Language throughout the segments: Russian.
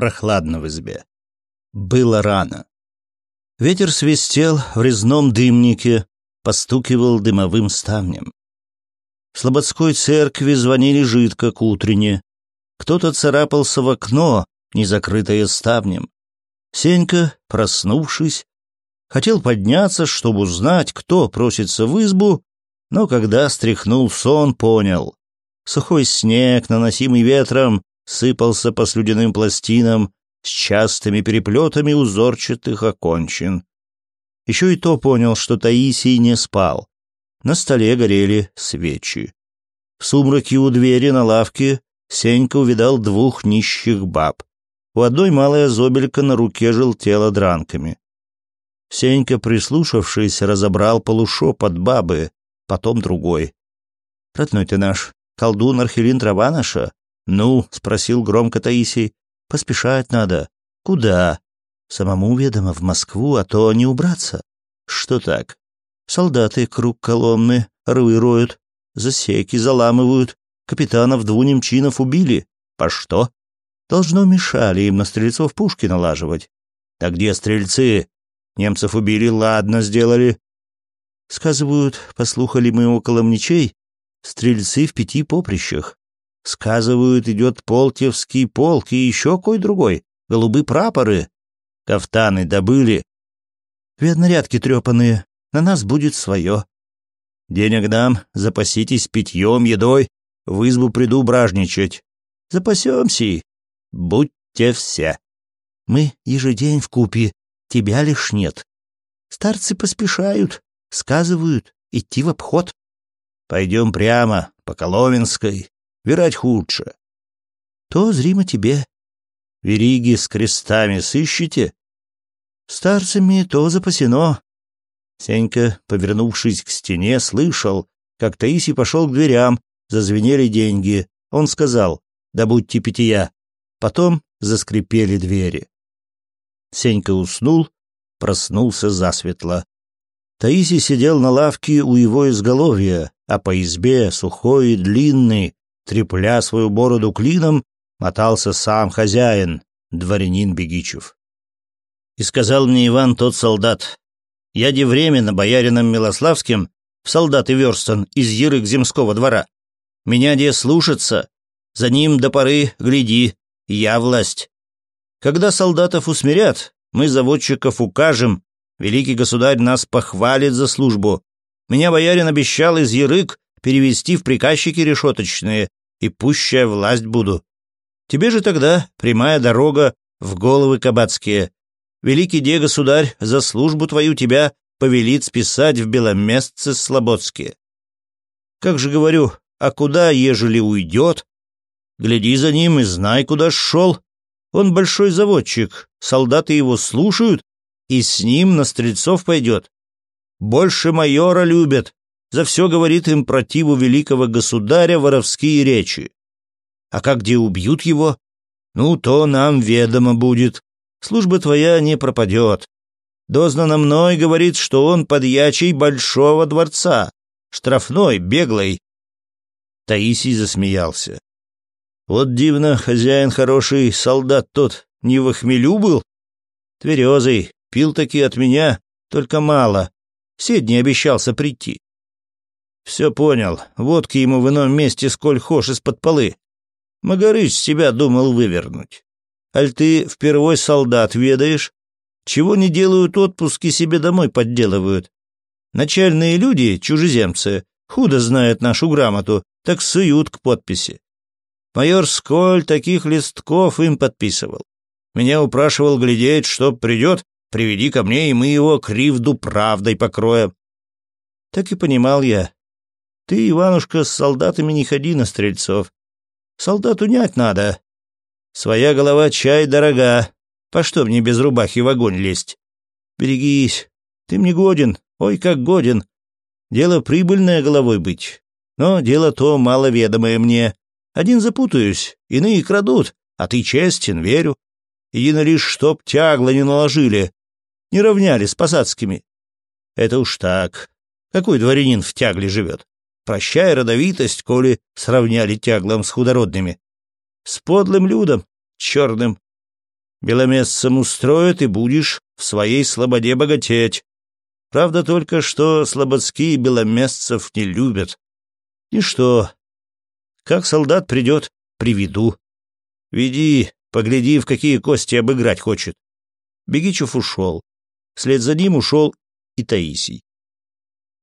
прохладно в избе. Было рано. Ветер свистел в резном дымнике, постукивал дымовым ставнем. В слободской церкви звонили жидко к утренне. Кто-то царапался в окно, не закрытое ставнем. Сенька, проснувшись, хотел подняться, чтобы узнать, кто просится в избу, но когда стряхнул сон, понял. Сухой снег, наносимый ветром, сыпался по слюдяным пластинам с частыми переплетами узорчатых окончин. Еще и то понял, что Таисий не спал. На столе горели свечи. В сумраке у двери на лавке Сенька увидал двух нищих баб. У одной малая зобелька на руке желтела дранками. Сенька, прислушавшись, разобрал полушоп от бабы, потом другой. «Родной ты наш, колдун Архилин траванаша. «Ну?» — спросил громко Таисий. «Поспешать надо». «Куда?» «Самому ведомо, в Москву, а то не убраться». «Что так?» «Солдаты круг колонны, рвы роют, засеки заламывают, капитанов двунем чинов убили. По что?» «Должно мешали им на стрельцов пушки налаживать». «А где стрельцы?» «Немцев убили, ладно, сделали». «Сказывают, послухали мы около Мничей, стрельцы в пяти поприщах. Сказывают, идет полтевский полк и еще кой-другой, голубы прапоры. Кафтаны добыли. Веднарядки трепанные, на нас будет свое. Денег дам, запаситесь питьем, едой, в избу приду бражничать. Запасемся, будьте все. Мы ежедень в купе, тебя лишь нет. Старцы поспешают, сказывают, идти в обход. Пойдем прямо, по Коломенской, Вирать худше. То зримо тебе. Вериги с крестами сыщите, Старцами то запасено. Сенька, повернувшись к стене, слышал, как Таисий пошел к дверям, зазвенели деньги. Он сказал, добудьте «Да питья. Потом заскрипели двери. Сенька уснул, проснулся засветло. Таисий сидел на лавке у его изголовья, а по избе, сухой и длинный, трепля свою бороду клином, мотался сам хозяин, дворянин Бегичев. И сказал мне Иван тот солдат, я де временно боярином Милославским в солдаты верстан из Ярык земского двора. Меня де слушаться, за ним до поры гляди, я власть. Когда солдатов усмирят, мы заводчиков укажем, великий государь нас похвалит за службу. Меня боярин обещал из Ярык перевести в приказчики решеточные, и пущая власть буду. Тебе же тогда прямая дорога в головы кабацкие. Великий де государь за службу твою тебя повелит списать в беломестце слободские. Как же говорю, а куда, ежели уйдет? Гляди за ним и знай, куда шел. Он большой заводчик, солдаты его слушают, и с ним на стрельцов пойдет. Больше майора любят, за все говорит им противу великого государя воровские речи. А как где убьют его? Ну, то нам ведомо будет. Служба твоя не пропадет. Дознано мной говорит, что он подьячий большого дворца, штрафной, беглый. Таисий засмеялся. Вот дивно, хозяин хороший, солдат тот, не в охмелю был? Тверезый, пил таки от меня, только мало. Сидни обещался прийти. «Все понял. Водки ему в ином месте сколь хошь из-под полы. Магарыч себя думал вывернуть. Аль ты впервой солдат ведаешь? Чего не делают отпуски, себе домой подделывают. Начальные люди, чужеземцы, худо знают нашу грамоту, так суют к подписи. Майор сколь таких листков им подписывал. Меня упрашивал глядеть, что придет, приведи ко мне, и мы его кривду правдой покроем. Так и понимал я, ты, Иванушка, с солдатами не ходи на стрельцов. Солдат унять надо. Своя голова чай дорога. По что мне без рубахи в огонь лезть? Берегись. Ты мне годен. Ой, как годен. Дело прибыльное головой быть. Но дело то маловедомое мне. Один запутаюсь, иные крадут, а ты честен, верю. Едино лишь, чтоб тягло не наложили. Не равняли с посадскими. Это уж так. Какой дворянин в тягле живет? прощай родовитость, коли сравняли тяглом с худородными. С подлым людом, черным. Беломесцем устроят, и будешь в своей слободе богатеть. Правда только, что слободские беломесцев не любят. И что? Как солдат придет, приведу. Веди, погляди, в какие кости обыграть хочет. Бегичев ушел. Вслед за ним ушел и Таисий.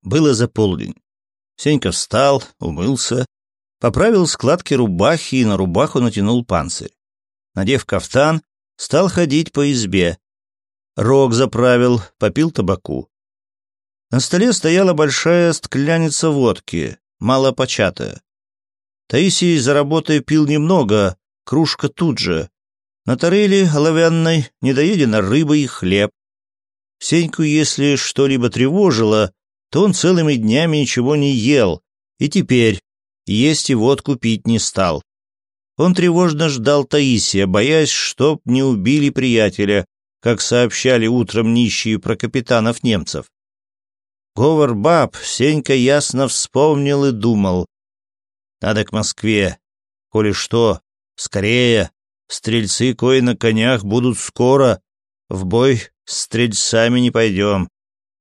Было за полдень. Сенька встал, умылся, поправил складки рубахи и на рубаху натянул панцирь. Надев кафтан, стал ходить по избе. Рог заправил, попил табаку. На столе стояла большая стакляница водки, малопочатая. Таисий за работой пил немного, кружка тут же. На тарели оловянной недоедена рыба и хлеб. Сеньку, если что-либо тревожило, то он целыми днями ничего не ел, и теперь есть и водку пить не стал. Он тревожно ждал Таисия, боясь, чтоб не убили приятеля, как сообщали утром нищие про капитанов немцев. Говор баб Сенька ясно вспомнил и думал. Надо к Москве. Коли что, скорее. Стрельцы кое на конях будут скоро. В бой с стрельцами не пойдем.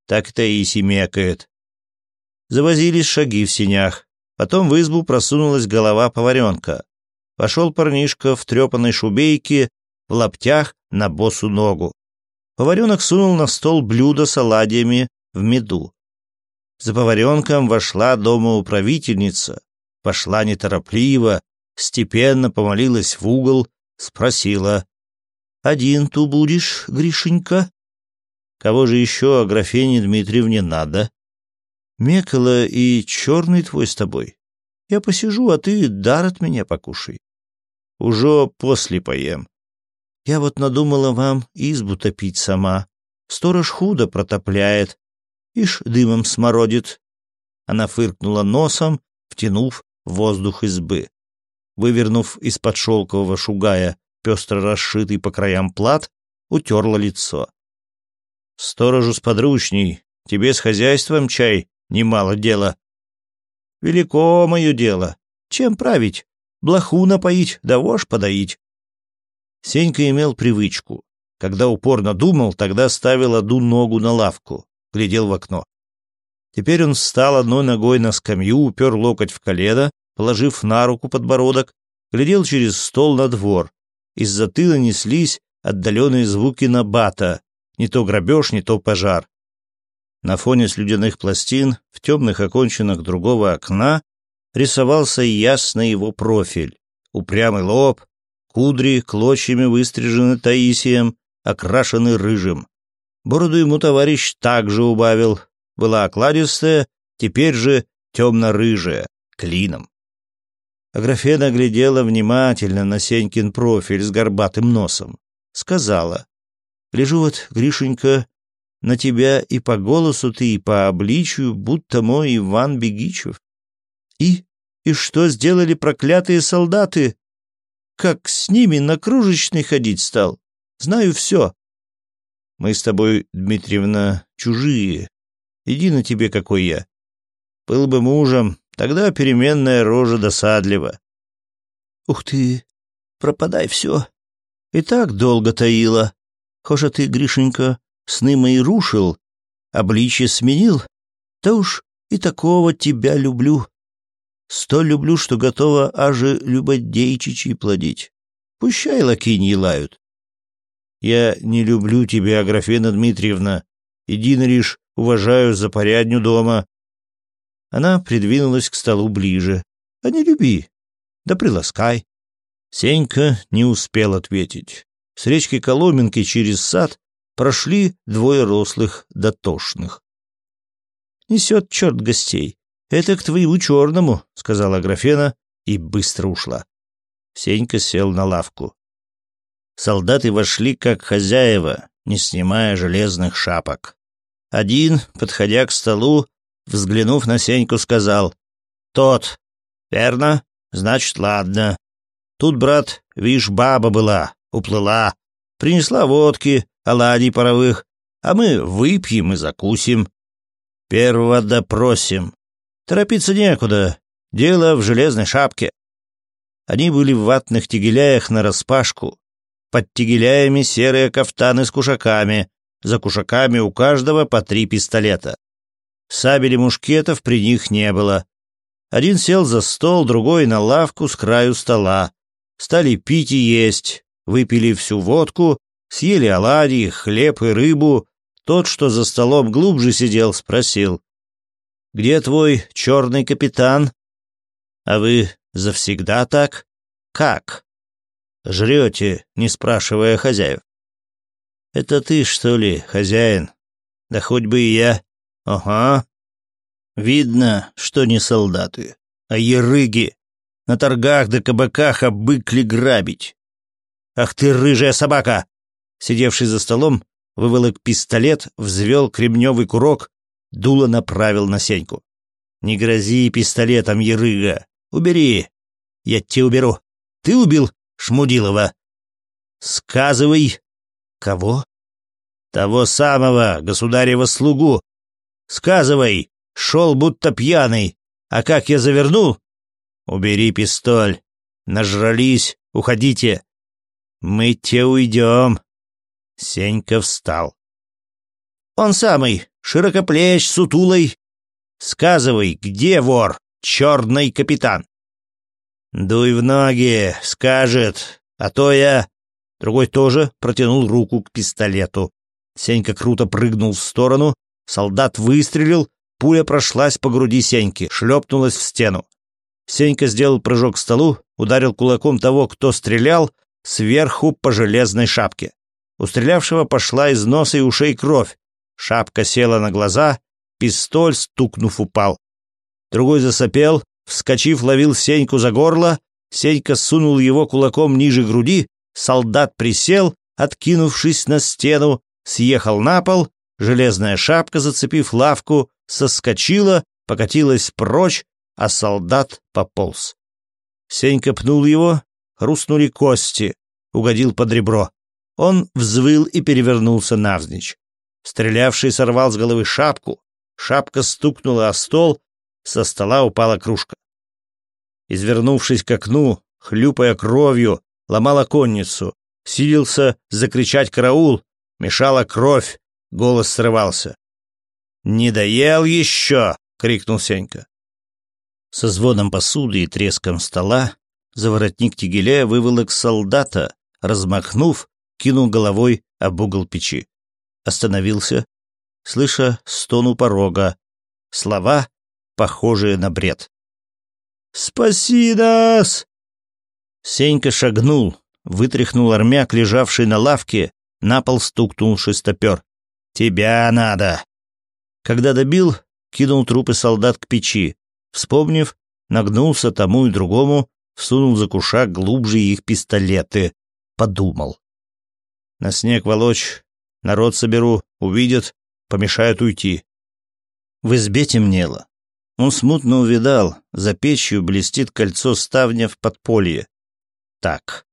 Так-то и семекает. Завозились шаги в синях. Потом в избу просунулась голова поваренка. Пошел парнишка в трепанной шубейке, в лаптях на босу ногу. Поваренок сунул на стол блюдо с оладьями в меду. За поваренком вошла домоуправительница. Пошла неторопливо, степенно помолилась в угол, спросила. «Один ту будешь, Гришенька?» Кого же еще Аграфене Дмитриевне надо? Мекала и черный твой с тобой. Я посижу, а ты дар от меня покушай. Уже после поем. Я вот надумала вам избу топить сама. Сторож худо протопляет. Ишь, дымом смородит. Она фыркнула носом, втянув воздух избы. Вывернув из-под шелкового шугая пестро расшитый по краям плат, утерла лицо. Сторожу с подручней, тебе с хозяйством чай немало дела. Велико мое дело. Чем править? Блоху напоить, да вошь подоить. Сенька имел привычку. Когда упорно думал, тогда ставил одну ногу на лавку, глядел в окно. Теперь он встал одной ногой на скамью, упер локоть в колено, положив на руку подбородок, глядел через стол на двор. Из-за тыла неслись отдаленные звуки набата, не то грабеж, не то пожар. На фоне слюдяных пластин, в темных окончинах другого окна, рисовался ясный его профиль. Упрямый лоб, кудри клочьями выстрижены Таисием, окрашены рыжим. Бороду ему товарищ также убавил. Была окладистая, теперь же темно-рыжая, клином. Аграфена глядела внимательно на Сенькин профиль с горбатым носом. Сказала. Гляжу вот, Гришенька, на тебя и по голосу ты, и по обличию, будто мой Иван Бегичев. И? И что сделали проклятые солдаты? Как с ними на кружечный ходить стал? Знаю все. Мы с тобой, Дмитриевна, чужие. Иди на тебе, какой я. Был бы мужем, тогда переменная рожа досадлива. Ух ты, пропадай все. И так долго таила. Хоша ты, Гришенька, сны мои рушил, обличье сменил, да уж и такого тебя люблю. Сто люблю, что готова аже любодейчичи плодить. Пущай лакини лают. Я не люблю тебя, Аграфена Дмитриевна. Едино лишь уважаю за порядню дома. Она придвинулась к столу ближе. А не люби, да приласкай. Сенька не успел ответить. С речки Коломенки через сад прошли двое рослых дотошных. «Несет черт гостей. Это к твоему черному», — сказала Графена и быстро ушла. Сенька сел на лавку. Солдаты вошли как хозяева, не снимая железных шапок. Один, подходя к столу, взглянув на Сеньку, сказал «Тот». «Верно? Значит, ладно. Тут, брат, вишь, баба была уплыла, принесла водки, оладий паровых, а мы выпьем и закусим. Первого допросим. Торопиться некуда, дело в железной шапке. Они были в ватных тегеляях нараспашку, под тегеляями серые кафтаны с кушаками, за кушаками у каждого по три пистолета. Сабель и мушкетов при них не было. Один сел за стол, другой на лавку с краю стола. Стали пить и есть, выпили всю водку, съели оладьи, хлеб и рыбу. Тот, что за столом глубже сидел, спросил. «Где твой черный капитан?» «А вы завсегда так?» «Как?» «Жрете, не спрашивая хозяев». «Это ты, что ли, хозяин?» «Да хоть бы и я». «Ага». «Видно, что не солдаты, а ерыги. На торгах да кабаках обыкли грабить. «Ах ты, рыжая собака!» Сидевший за столом, выволок пистолет, взвел кремневый курок, дуло направил на Сеньку. «Не грози пистолетом, ерыга! Убери!» «Я те уберу! Ты убил Шмудилова!» «Сказывай!» «Кого?» «Того самого, государева слугу!» «Сказывай! Шел будто пьяный! А как я заверну?» «Убери пистоль! Нажрались! Уходите!» «Мы те уйдем!» Сенька встал. «Он самый, широкоплеч, сутулый. Сказывай, где вор, черный капитан?» «Дуй в ноги, скажет, а то я...» Другой тоже протянул руку к пистолету. Сенька круто прыгнул в сторону, солдат выстрелил, пуля прошлась по груди Сеньки, шлепнулась в стену. Сенька сделал прыжок к столу, ударил кулаком того, кто стрелял, сверху по железной шапке. У стрелявшего пошла из носа и ушей кровь. Шапка села на глаза, пистоль, стукнув, упал. Другой засопел, вскочив, ловил Сеньку за горло. Сенька сунул его кулаком ниже груди. Солдат присел, откинувшись на стену, съехал на пол. Железная шапка, зацепив лавку, соскочила, покатилась прочь, а солдат пополз. Сенька пнул его, хрустнули кости, угодил под ребро. Он взвыл и перевернулся навзничь. Стрелявший сорвал с головы шапку, шапка стукнула о стол, со стола упала кружка. Извернувшись к окну, хлюпая кровью, ломала конницу, силился закричать «караул», мешала кровь, голос срывался. «Не доел еще!» — крикнул Сенька. Со звоном посуды и треском стола Заворотник воротник тигеля выволок солдата, размахнув, кинул головой об угол печи. Остановился, слыша стону порога, слова, похожие на бред. «Спаси нас!» Сенька шагнул, вытряхнул армяк, лежавший на лавке, на пол стукнул шестопер. «Тебя надо!» Когда добил, кинул трупы солдат к печи. Вспомнив, нагнулся тому и другому, сунул за кушак глубже их пистолеты. Подумал. На снег волочь, народ соберу, увидят, помешают уйти. В избе темнело. Он смутно увидал, за печью блестит кольцо ставня в подполье. Так.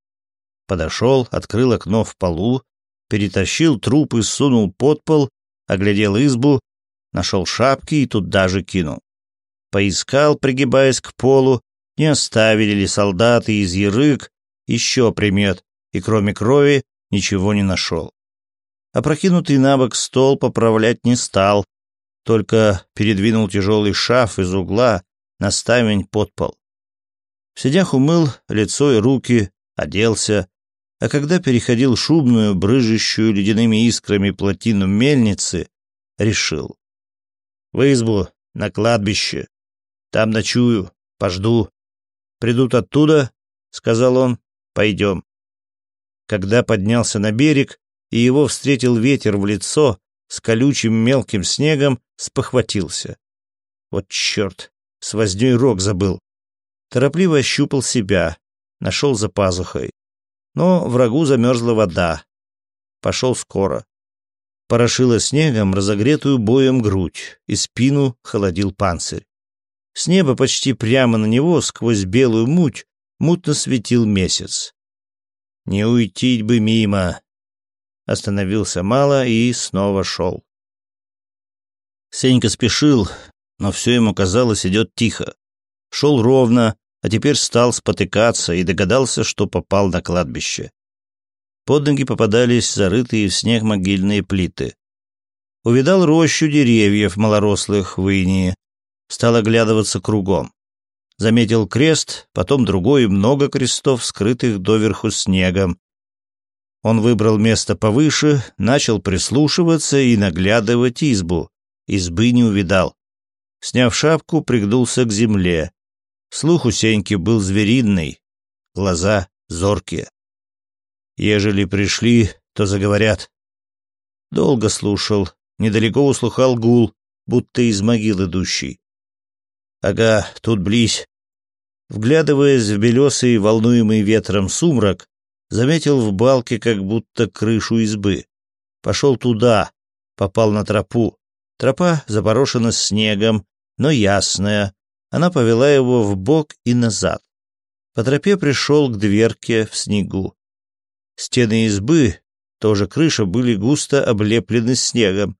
Подошел, открыл окно в полу, перетащил труп и сунул под пол, оглядел избу, нашел шапки и тут даже кинул. Поискал, пригибаясь к полу, не оставили ли солдаты из Ярык еще примет, и кроме крови ничего не нашел. Опрокинутый на бок стол поправлять не стал, только передвинул тяжелый шаф из угла на ставень под пол. В сидях умыл лицо и руки, оделся, а когда переходил шубную, брыжущую ледяными искрами плотину мельницы, решил. В избу, на кладбище. Там ночую, пожду придут оттуда», — сказал он, — «пойдем». Когда поднялся на берег, и его встретил ветер в лицо с колючим мелким снегом, спохватился. Вот черт, с возней рог забыл. Торопливо ощупал себя, нашел за пазухой. Но врагу замерзла вода. Пошел скоро. Порошило снегом разогретую боем грудь, и спину холодил панцирь. С неба почти прямо на него, сквозь белую муть, мутно светил месяц. «Не уйти бы мимо!» Остановился мало и снова шел. Сенька спешил, но все ему казалось идет тихо. Шел ровно, а теперь стал спотыкаться и догадался, что попал на кладбище. Под ноги попадались зарытые в снег могильные плиты. Увидал рощу деревьев малорослых в инии, стал оглядываться кругом. Заметил крест, потом другой, и много крестов, скрытых доверху снегом. Он выбрал место повыше, начал прислушиваться и наглядывать избу. Избы не увидал. Сняв шапку, пригнулся к земле. Слух у Сеньки был звериный, глаза зоркие. Ежели пришли, то заговорят. Долго слушал, недалеко услыхал гул, будто из могил идущий. Ага, тут близь. Вглядываясь в белесый, волнуемый ветром сумрак, заметил в балке как будто крышу избы. Пошел туда, попал на тропу. Тропа запорошена снегом, но ясная. Она повела его в бок и назад. По тропе пришел к дверке в снегу. Стены избы, тоже крыша, были густо облеплены снегом.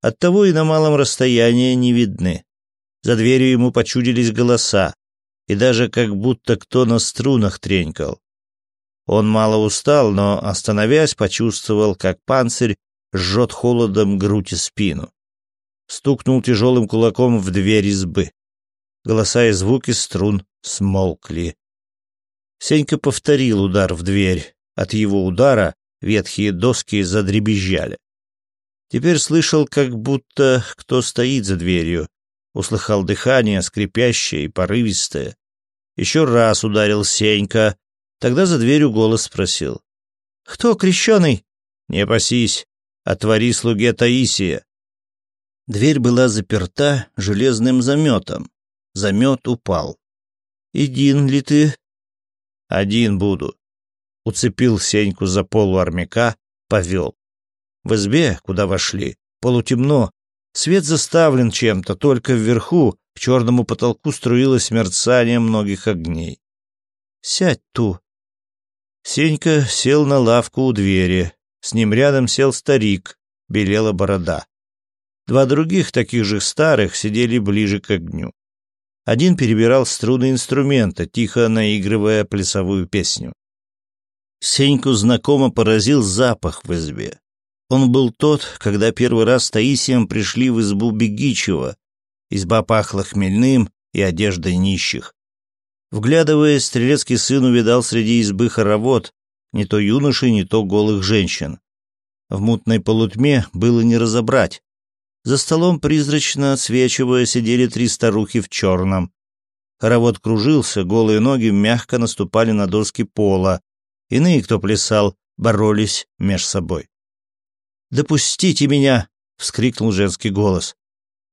Оттого и на малом расстоянии не видны. За дверью ему почудились голоса, и даже как будто кто на струнах тренькал. Он мало устал, но, остановясь, почувствовал, как панцирь жжет холодом грудь и спину. Стукнул тяжелым кулаком в дверь избы. Голоса и звуки струн смолкли. Сенька повторил удар в дверь. От его удара ветхие доски задребезжали. Теперь слышал, как будто кто стоит за дверью, Услыхал дыхание, скрипящее и порывистое. Еще раз ударил Сенька. Тогда за дверью голос спросил. «Кто крещеный?» «Не пасись. Отвори слуге Таисия». Дверь была заперта железным заметом. Замет упал. «Един ли ты?» «Один буду». Уцепил Сеньку за полу армяка, повел. В избе, куда вошли, полутемно, Свет заставлен чем-то, только вверху, к черному потолку струилось мерцание многих огней. «Сядь, Ту!» Сенька сел на лавку у двери. С ним рядом сел старик, белела борода. Два других, таких же старых, сидели ближе к огню. Один перебирал струны инструмента, тихо наигрывая плясовую песню. Сеньку знакомо поразил запах в избе. Он был тот, когда первый раз с Таисием пришли в избу Бегичева. Изба пахла хмельным и одеждой нищих. Вглядываясь, стрелецкий сын увидал среди избы хоровод, не то юноши, не то голых женщин. В мутной полутьме было не разобрать. За столом, призрачно отсвечивая, сидели три старухи в черном. Хоровод кружился, голые ноги мягко наступали на доски пола. Иные, кто плясал, боролись меж собой. «Допустите меня!» — вскрикнул женский голос.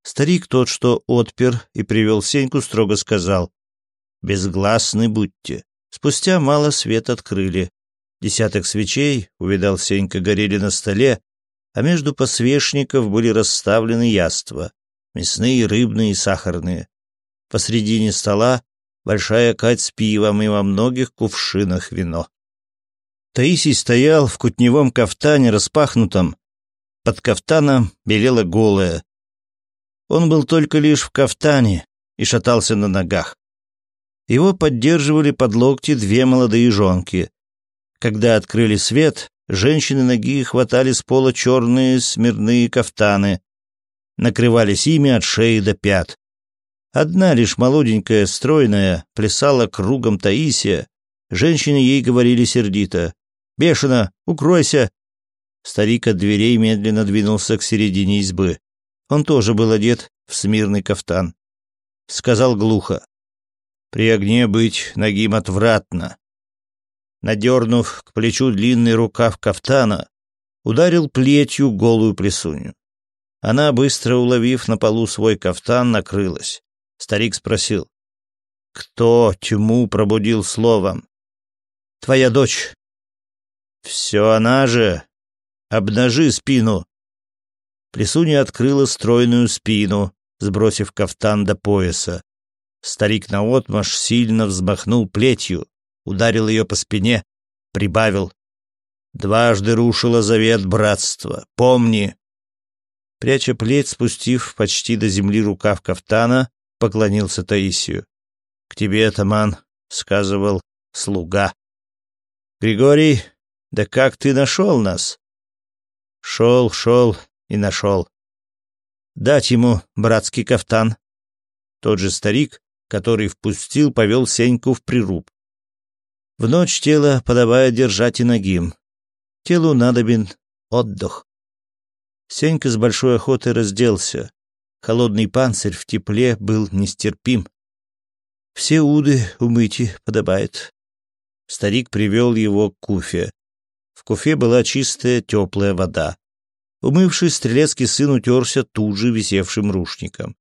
Старик тот, что отпер и привел Сеньку, строго сказал. «Безгласны будьте». Спустя мало свет открыли. Десяток свечей, увидал Сенька, горели на столе, а между посвечников были расставлены яства — мясные, рыбные и сахарные. Посредине стола большая кать с пивом и во многих кувшинах вино. Таисий стоял в кутневом кафтане распахнутом, под кафтаном белела голая. Он был только лишь в кафтане и шатался на ногах. Его поддерживали под локти две молодые жонки. Когда открыли свет, женщины ноги хватали с пола черные смирные кафтаны, накрывались ими от шеи до пят. Одна лишь молоденькая, стройная, плясала кругом Таисия. Женщины ей говорили сердито. «Бешено! Укройся! Старик от дверей медленно двинулся к середине избы. Он тоже был одет в смирный кафтан. Сказал глухо. «При огне быть ногим отвратно». Надернув к плечу длинный рукав кафтана, ударил плетью голую плесунью. Она, быстро уловив на полу свой кафтан, накрылась. Старик спросил. «Кто тьму пробудил словом?» «Твоя дочь». «Все она же», Обнажи спину!» Плесунья открыла стройную спину, сбросив кафтан до пояса. Старик наотмашь сильно взмахнул плетью, ударил ее по спине, прибавил. «Дважды рушила завет братства. Помни!» Пряча плеть, спустив почти до земли рукав кафтана, поклонился Таисию. «К тебе, атаман», — сказывал слуга. «Григорий, да как ты нашел нас?» Шел, шел и нашел. Дать ему братский кафтан. Тот же старик, который впустил, повел Сеньку в прируб. В ночь тело подобает держать и ногим. Телу надобен отдых. Сенька с большой охотой разделся. Холодный панцирь в тепле был нестерпим. Все уды умыти подобает. Старик привел его к куфе. В куфе была чистая теплая вода. Умывший стрелецкий сын утерся тут же висевшим рушником.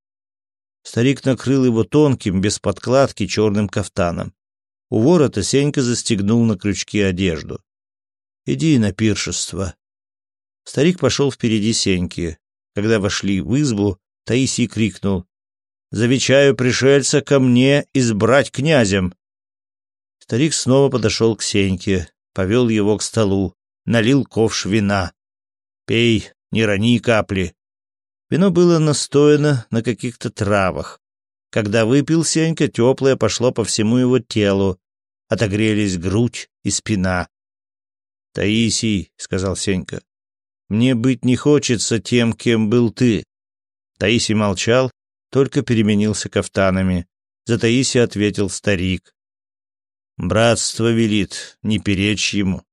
Старик накрыл его тонким, без подкладки, черным кафтаном. У ворота Сенька застегнул на крючке одежду. «Иди на пиршество». Старик пошел впереди Сеньки. Когда вошли в избу, Таисий крикнул. «Завечаю пришельца ко мне избрать князем!» Старик снова подошел к Сеньке повел его к столу, налил ковш вина. «Пей, не рони капли». Вино было настояно на каких-то травах. Когда выпил, Сенька теплое пошло по всему его телу. Отогрелись грудь и спина. «Таисий», — сказал Сенька, — «мне быть не хочется тем, кем был ты». Таисий молчал, только переменился кафтанами. За Таисия ответил старик. Братство велит, не перечь ему.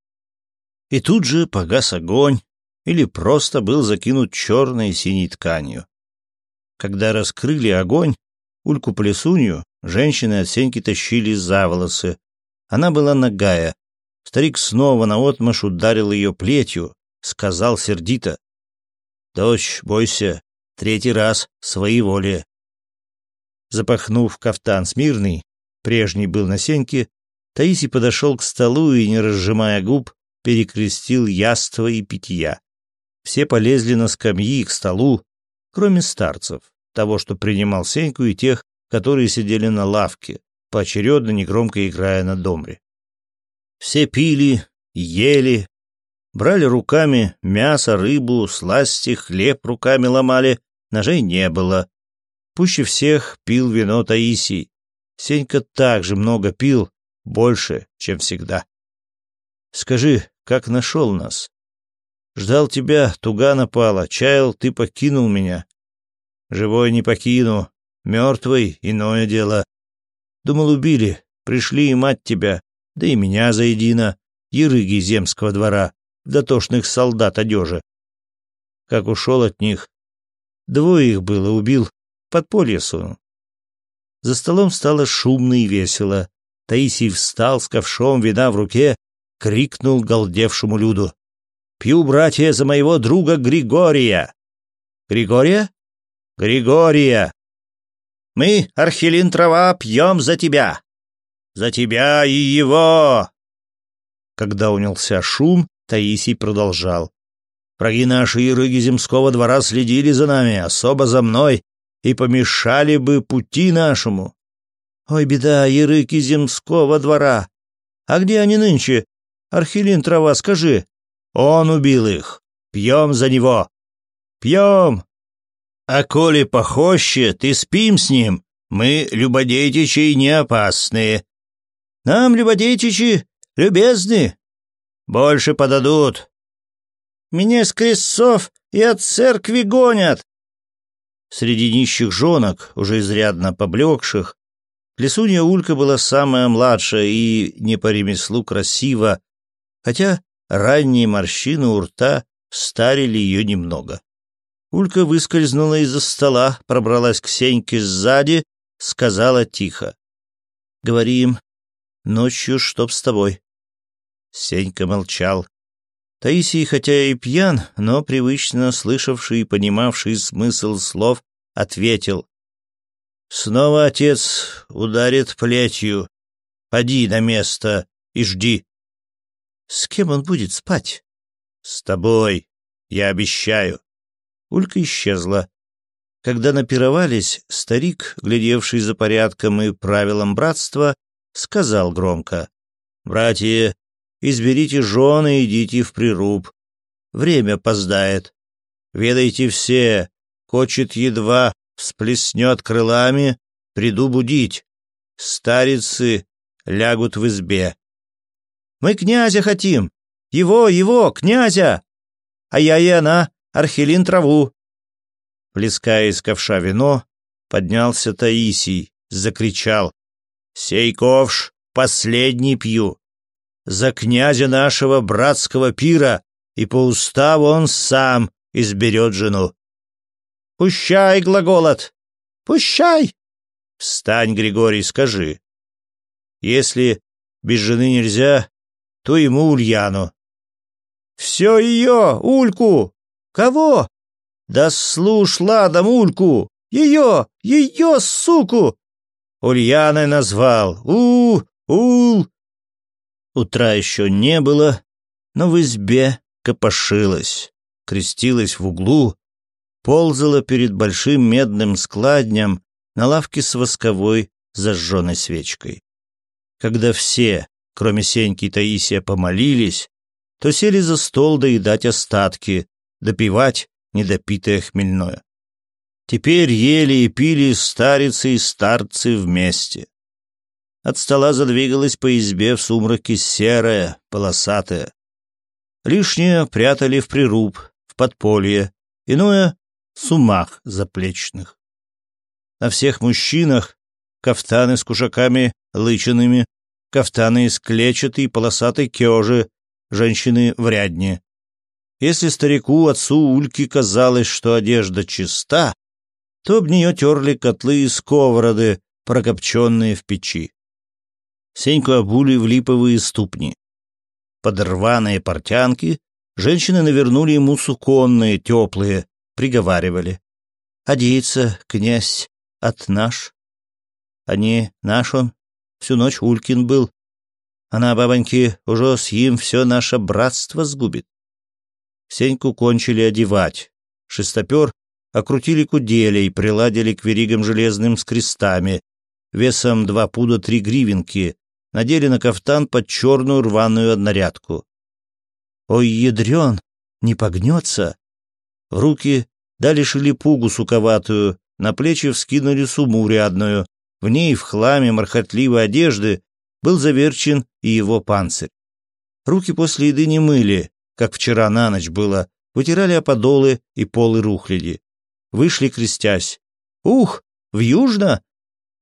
И тут же погас огонь или просто был закинут черной и синей тканью. Когда раскрыли огонь, Ульку Плесунью женщины от Сеньки тащили за волосы. Она была нагая. Старик снова наотмашь ударил ее плетью, сказал сердито. «Дочь, бойся, третий раз своей воли». Запахнув кафтан смирный, прежний был на Сеньке, Таисий подошел к столу и, не разжимая губ, перекрестил яство и питья. Все полезли на скамьи к столу, кроме старцев, того, что принимал Сеньку, и тех, которые сидели на лавке, поочередно негромко играя на домре. Все пили, ели, брали руками мясо, рыбу, сласти, хлеб руками ломали, ножей не было. Пуще всех пил вино Таисий. Сенька также много пил, больше, чем всегда. Скажи, как нашел нас? Ждал тебя, туга напала, чаял, ты покинул меня. Живой не покину, мертвый — иное дело. Думал, убили, пришли и мать тебя, да и меня заедино, ерыги земского двора, дотошных солдат одежи. Как ушел от них. Двое их было, убил, подполье сунул. За столом стало шумно и весело. Таисий встал с ковшом вина в руке, крикнул голдевшему люду. «Пью, братья, за моего друга Григория!» «Григория? Григория!» «Мы, Архилин Трава, пьем за тебя!» «За тебя и его!» Когда унялся шум, Таисий продолжал. «Враги наши и рыги земского двора следили за нами, особо за мной, и помешали бы пути нашему. «Ой, беда, ерыки земского двора! А где они нынче? Архилин трава, скажи!» «Он убил их! Пьем за него!» «Пьем!» «А коли похоще, ты спим с ним! Мы, любодейтичи, не опасные!» «Нам, любодейтичи, любезны! Больше подадут!» «Меня с крестцов и от церкви гонят!» Среди нищих жонок, уже изрядно поблекших, Лисунья Улька была самая младшая и, не по ремеслу, красива, хотя ранние морщины у рта старили ее немного. Улька выскользнула из-за стола, пробралась к Сеньке сзади, сказала тихо. «Говори им, ночью чтоб с тобой». Сенька молчал. Таисий, хотя и пьян, но привычно слышавший и понимавший смысл слов, ответил. Снова отец ударит плетью. Поди на место и жди. С кем он будет спать? С тобой, я обещаю. Улька исчезла. Когда напировались, старик, глядевший за порядком и правилом братства, сказал громко. «Братья, изберите жены и идите в прируб. Время поздает. Ведайте все, хочет едва, всплеснет крылами, приду будить. Старицы лягут в избе. Мы князя хотим! Его, его, князя! А я и она, архилин траву. Плеская из ковша вино, поднялся Таисий, закричал. Сей ковш последний пью. За князя нашего братского пира, и по уставу он сам изберет жену. Пущай, глаголот! Пущай! Встань, Григорий, скажи. Если без жены нельзя, то ему Ульяну. Все ее, Ульку! Кого? Да слушь, ладом, Ульку! Ее, ее, суку! Ульяной назвал. У, ул. Утра еще не было, но в избе копошилась, крестилась в углу, ползала перед большим медным складнем на лавке с восковой зажженной свечкой. Когда все, кроме Сеньки и Таисия, помолились, то сели за стол доедать остатки, допивать недопитое хмельное. Теперь ели и пили старицы и старцы вместе. От стола задвигалась по избе в сумраке серая, полосатая. Лишнее прятали в прируб, в подполье, иное сумах заплечных. На всех мужчинах кафтаны с кушаками лычинами, кафтаны из клетчатой полосатой кожи, женщины в рядне. Если старику отцу Ульки казалось, что одежда чиста, то об нее терли котлы и сковороды, прокопченные в печи. Сеньку обули в липовые ступни. подорванные портянки женщины навернули ему суконные, теплые, приговаривали. «Одеется, князь, от наш». А не наш он, всю ночь Улькин был. Она, бабоньки, уже с ним все наше братство сгубит. Сеньку кончили одевать. Шестопер окрутили куделей, приладили к веригам железным с крестами, весом два пуда три гривенки, надели на кафтан под черную рваную однорядку. «Ой, ядрен, не погнется!» Руки дали шелепугу суковатую, на плечи вскинули сумму рядную. В ней, в хламе мархотливой одежды, был заверчен и его панцирь. Руки после еды не мыли, как вчера на ночь было, вытирали подолы и полы рухляди. Вышли, крестясь. «Ух, в южно?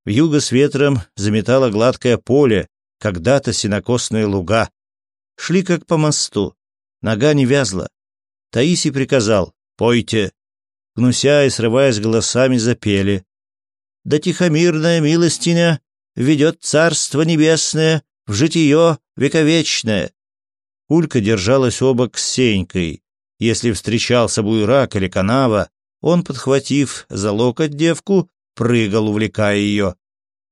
В юго с ветром заметало гладкое поле, когда-то сенокосные луга. Шли как по мосту. Нога не вязла. Таисий приказал пойте!» Гнуся и срываясь голосами, запели. «Да тихомирная милостиня ведет царство небесное в житие вековечное!» Улька держалась обок с Сенькой. Если встречался буйрак или канава, он, подхватив за локоть девку, прыгал, увлекая ее.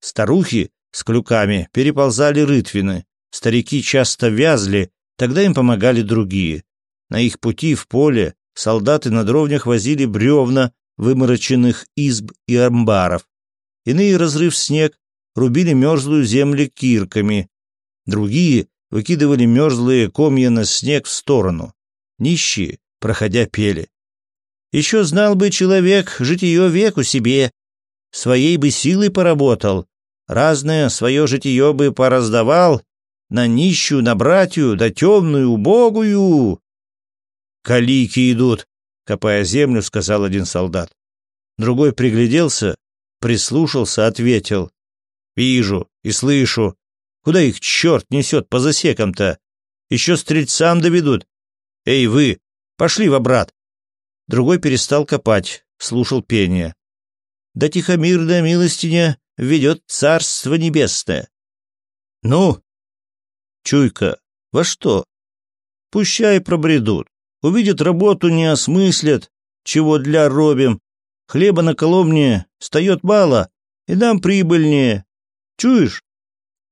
Старухи с клюками переползали рытвины. Старики часто вязли, тогда им помогали другие. На их пути в поле солдаты на дровнях возили бревна вымороченных изб и амбаров. Иные, разрыв снег, рубили мерзлую землю кирками, другие выкидывали мерзлые комья на снег в сторону. Нищие, проходя, пели. Еще знал бы человек житие веку себе, своей бы силой поработал, разное свое житие бы пораздавал, на нищую, на братью, да темную, убогую. «Калики идут!» — копая землю, сказал один солдат. Другой пригляделся, прислушался, ответил. «Вижу и слышу. Куда их черт несет по засекам-то? Еще стрельцам доведут. Эй, вы, пошли в обрат!» Другой перестал копать, слушал пение. «Да тихомирная милостиня ведет царство небесное!» «Ну?» «Чуйка, во что?» «Пущай пробредут. Увидят работу, не осмыслят, чего для робим. Хлеба на коломне встает мало, и нам прибыльнее. Чуешь?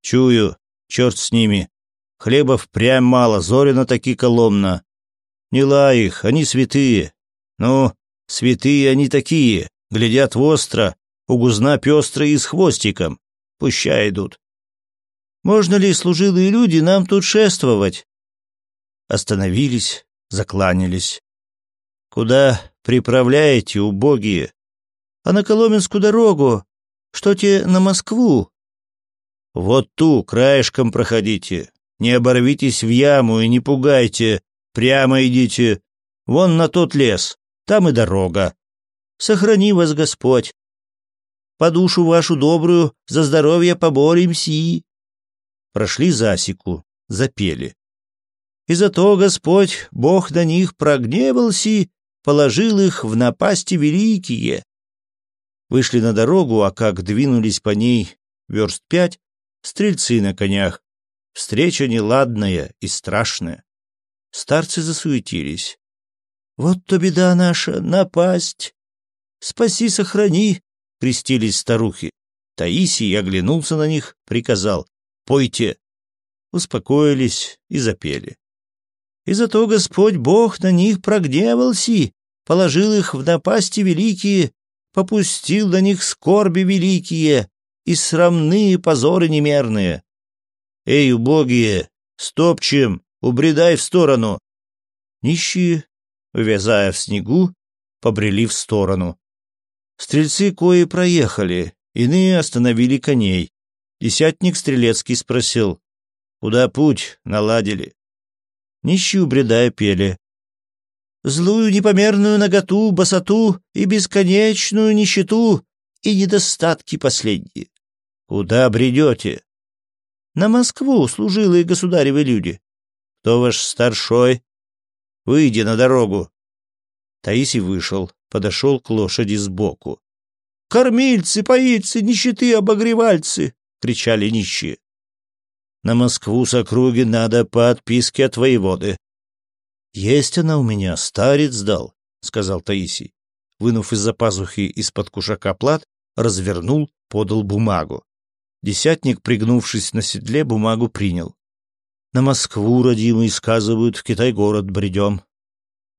Чую. Черт с ними. Хлеба впрямь мало, зорина таки коломна. Не лай их, они святые. Ну, святые они такие, глядят востро, у гузна пестрые и с хвостиком. Пуща идут. Можно ли, служилые люди, нам тут шествовать? Остановились, закланялись. «Куда приправляете, убогие?» «А на Коломенскую дорогу? Что те на Москву?» «Вот ту, краешком проходите. Не оборвитесь в яму и не пугайте. Прямо идите. Вон на тот лес. Там и дорога. Сохрани вас Господь. По душу вашу добрую за здоровье поборемся и...» Прошли засеку, запели и зато Господь, Бог на них прогневался, положил их в напасти великие. Вышли на дорогу, а как двинулись по ней верст пять, стрельцы на конях. Встреча неладная и страшная. Старцы засуетились. «Вот то беда наша, напасть! Спаси, сохрани!» — крестились старухи. Таисий оглянулся на них, приказал «Пойте!» Успокоились и запели и зато Господь Бог на них прогневался, положил их в напасти великие, попустил на них скорби великие и срамные позоры немерные. Эй, убогие, стопчем, убредай в сторону. Нищие, увязая в снегу, побрели в сторону. Стрельцы кое проехали, иные остановили коней. Десятник Стрелецкий спросил, «Куда путь наладили?» нищие убредая пели. Злую непомерную наготу, босоту и бесконечную нищету и недостатки последние. Куда бредете? На Москву служилые государевы люди. Кто ваш старшой? Выйди на дорогу. Таисий вышел, подошел к лошади сбоку. «Кормильцы, поильцы, нищеты, обогревальцы!» — кричали нищие. На Москву с округи надо по отписке от воеводы. — Есть она у меня, старец дал, — сказал Таисий. Вынув из-за пазухи из-под кушака плат, развернул, подал бумагу. Десятник, пригнувшись на седле, бумагу принял. На Москву, родимый, сказывают, в Китай-город бредем.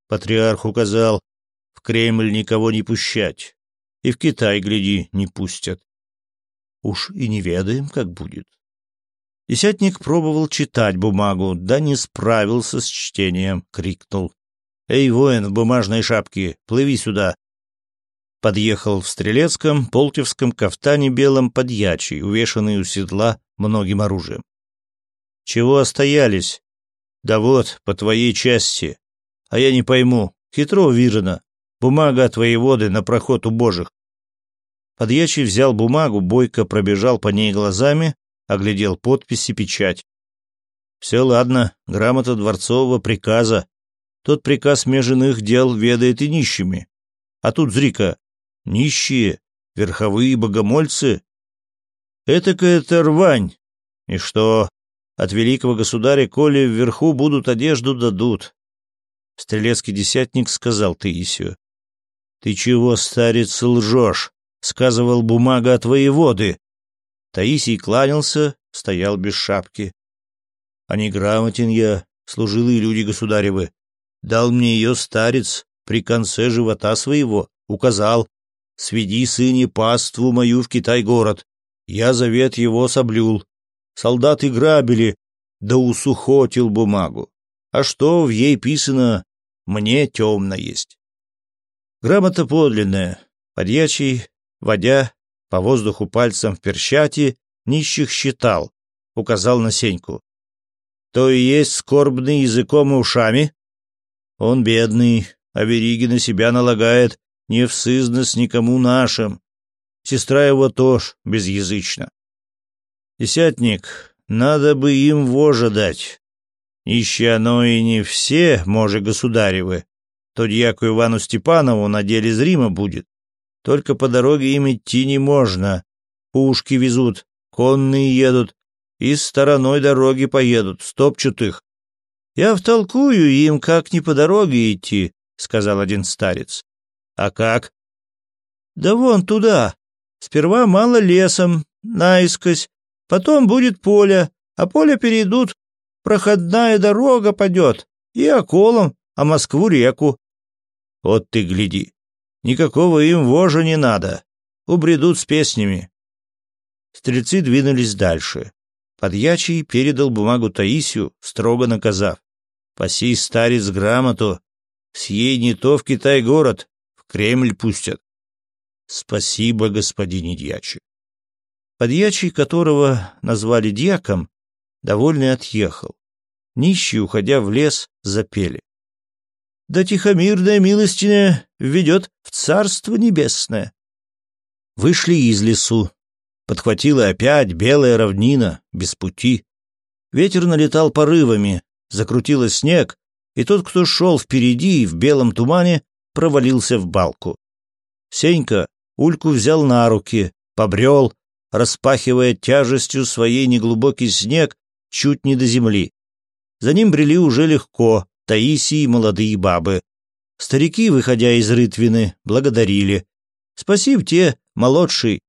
Патриарх указал, в Кремль никого не пущать. И в Китай, гляди, не пустят. Уж и не ведаем, как будет. Десятник пробовал читать бумагу, да не справился с чтением, крикнул. «Эй, воин в бумажной шапке, плыви сюда!» Подъехал в Стрелецком, Полтевском кафтане белом подьячий, увешанный у седла многим оружием. «Чего остоялись?» «Да вот, по твоей части. А я не пойму. Хитро вирно. Бумага твоей воды на проход у божих. Подьячий взял бумагу, бойко пробежал по ней глазами, оглядел подпись и печать. Все ладно, грамота дворцового приказа. Тот приказ межиных дел ведает и нищими. А тут зрика, нищие, верховые богомольцы. Этакая-то рвань. И что, от великого государя, коли вверху будут одежду дадут. Стрелецкий десятник сказал Таисию. — Ты чего, старец, лжешь? — сказывал бумага от воеводы. Таисий кланялся, стоял без шапки. А не грамотен я, служилые люди государевы. Дал мне ее старец при конце живота своего, указал, «Сведи, сыне, паству мою в Китай-город». Я завет его соблюл. Солдаты грабили, да усухотил бумагу. А что в ей писано, мне темно есть. Грамота подлинная, подьячий, водя, по воздуху пальцем в перчати нищих считал, указал на Сеньку. То и есть скорбный языком и ушами. Он бедный, а вериги на себя налагает, не всызность никому нашим. Сестра его тоже безязычна. Десятник, надо бы им вожа дать. Ище оно и не все, може, государевы. То дьяку Ивану Степанову на деле зримо будет. Только по дороге им идти не можно. Пушки везут, конные едут, и стороной дороги поедут, стопчут их. Я втолкую им, как не по дороге идти, сказал один старец. А как? Да вон туда. Сперва мало лесом, наискось, потом будет поле, а поле перейдут, проходная дорога падет, и околом, а Москву реку. Вот ты гляди, Никакого им вожа не надо. Убредут с песнями. Стрельцы двинулись дальше. Подьячий передал бумагу Таисию, строго наказав. «Паси, старец, грамоту. С не то в Китай город, в Кремль пустят». «Спасибо, господин Дьячи». Подьячий, которого назвали дьяком, довольный отъехал. Нищие, уходя в лес, запели да тихомирная милостиня ведет в царство небесное. Вышли из лесу. Подхватила опять белая равнина, без пути. Ветер налетал порывами, закрутило снег, и тот, кто шел впереди в белом тумане, провалился в балку. Сенька Ульку взял на руки, побрел, распахивая тяжестью своей неглубокий снег чуть не до земли. За ним брели уже легко, Таисии молодые бабы. Старики, выходя из рытвины, благодарили. «Спасибо те, молодший!»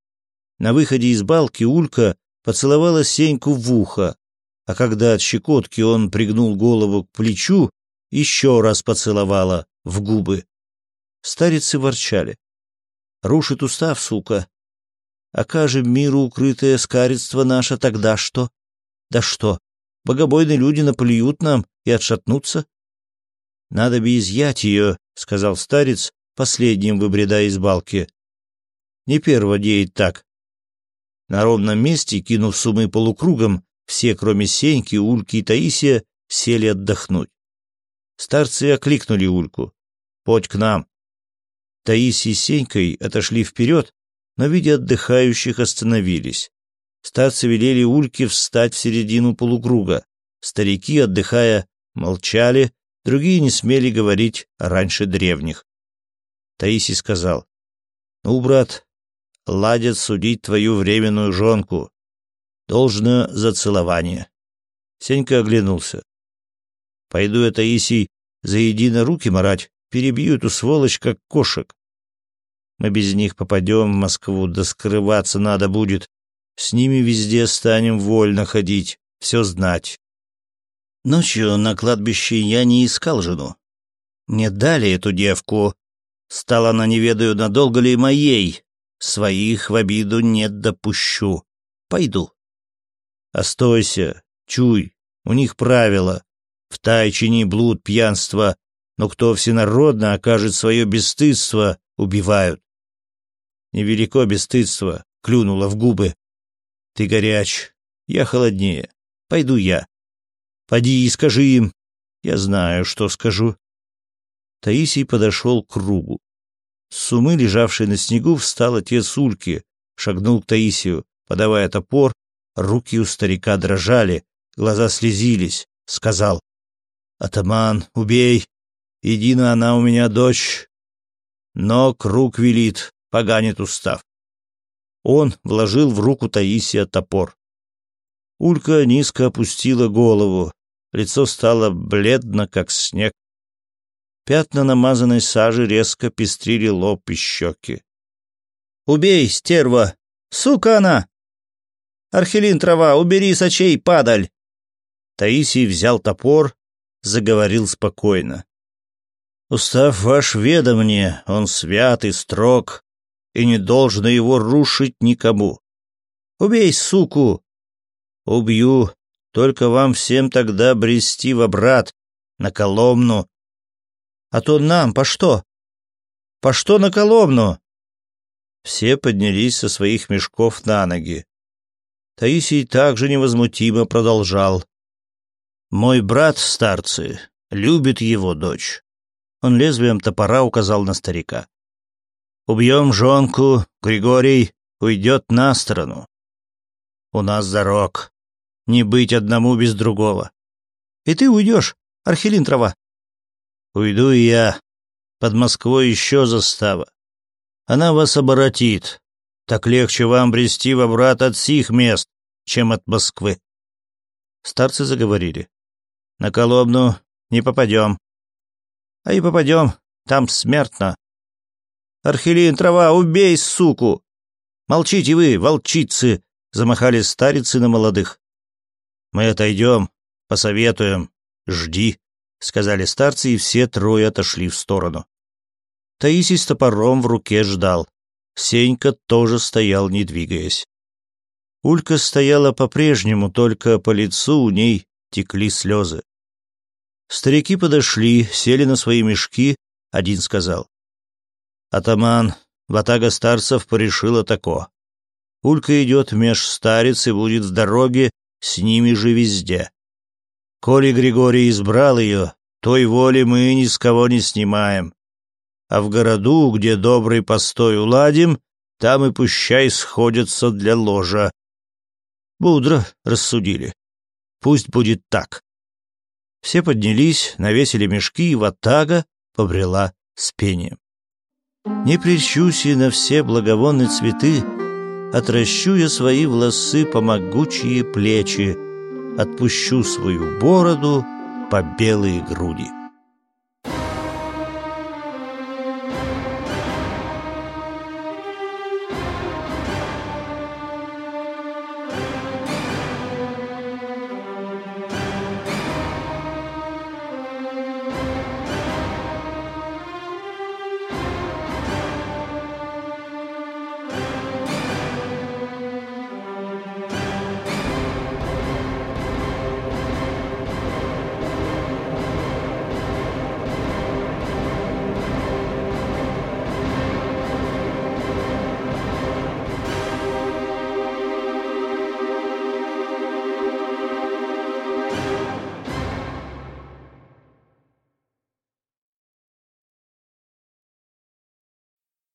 На выходе из балки Улька поцеловала Сеньку в ухо, а когда от щекотки он пригнул голову к плечу, еще раз поцеловала в губы. Старицы ворчали. «Рушит устав, сука! Окажем миру укрытое скаридство наше тогда что? Да что, богобойные люди наплюют нам и отшатнутся?» «Надо бы изъять ее», — сказал старец, последним выбредая из балки. «Не перво деет так». На ровном месте, кинув сумы полукругом, все, кроме Сеньки, Ульки и Таисия, сели отдохнуть. Старцы окликнули Ульку. «Подь к нам». Таисия с Сенькой отошли вперед, но, видя отдыхающих, остановились. Старцы велели Ульке встать в середину полукруга. Старики, отдыхая, молчали, Другие не смели говорить раньше древних. Таисий сказал, «Ну, брат, ладят судить твою временную жонку. Должно за целование». Сенька оглянулся. «Пойду я, Таисий, заедино руки марать, перебью эту сволочь, как кошек. Мы без них попадем в Москву, да скрываться надо будет. С ними везде станем вольно ходить, все знать. Ночью на кладбище я не искал жену. Не дали эту девку. Стала на неведаю, надолго ли моей. Своих в обиду не допущу. Пойду. Остойся, чуй, у них правила. В тайчине блуд, пьянство. Но кто всенародно окажет свое бесстыдство, убивают. Невелико бесстыдство, клюнуло в губы. Ты горяч, я холоднее. Пойду я. Поди и скажи им. Я знаю, что скажу. Таисий подошел к кругу. С сумы, лежавшей на снегу, встал отец Ульки, шагнул к Таисию, подавая топор. Руки у старика дрожали, глаза слезились. Сказал, «Атаман, убей! Едина она у меня дочь!» Но круг велит, поганит устав. Он вложил в руку Таисия топор. Улька низко опустила голову. Лицо стало бледно, как снег. Пятна намазанной сажи резко пестрили лоб и щеки. «Убей, стерва! Сука она!» «Архилин трава, убери сочей, падаль!» Таисий взял топор, заговорил спокойно. «Устав ваш ведо мне, он свят и строг, и не должно его рушить никому. Убей, суку, убью, только вам всем тогда брести в обрат, на Коломну. А то нам по что? По что на Коломну? Все поднялись со своих мешков на ноги. Таисий также невозмутимо продолжал. «Мой брат, старцы, любит его дочь». Он лезвием топора указал на старика. «Убьем жонку, Григорий уйдет на сторону». «У нас дорог. Не быть одному без другого. И ты уйдешь, Архилинтрова. Уйду и я. Под Москвой еще застава. Она вас оборотит. Так легче вам брести в обрат от сих мест, чем от Москвы. Старцы заговорили. На Колобну не попадем. А и попадем, там смертно. Архилин трава, убей, суку! Молчите вы, волчицы! Замахали старицы на молодых. «Мы отойдем, посоветуем, жди», — сказали старцы, и все трое отошли в сторону. Таисий с топором в руке ждал. Сенька тоже стоял, не двигаясь. Улька стояла по-прежнему, только по лицу у ней текли слезы. Старики подошли, сели на свои мешки, один сказал. «Атаман, ватага старцев порешила тако. Улька идет меж старец и будет в дороге с ними же везде. Коли Григорий избрал ее, той воли мы ни с кого не снимаем. А в городу, где добрый постой уладим, там и пущай сходятся для ложа. Мудро рассудили. Пусть будет так. Все поднялись, навесили мешки, и ватага побрела с пением. Не причуси на все благовонные цветы, отращуя свои волосы по могучие плечи, отпущу свою бороду по белые груди.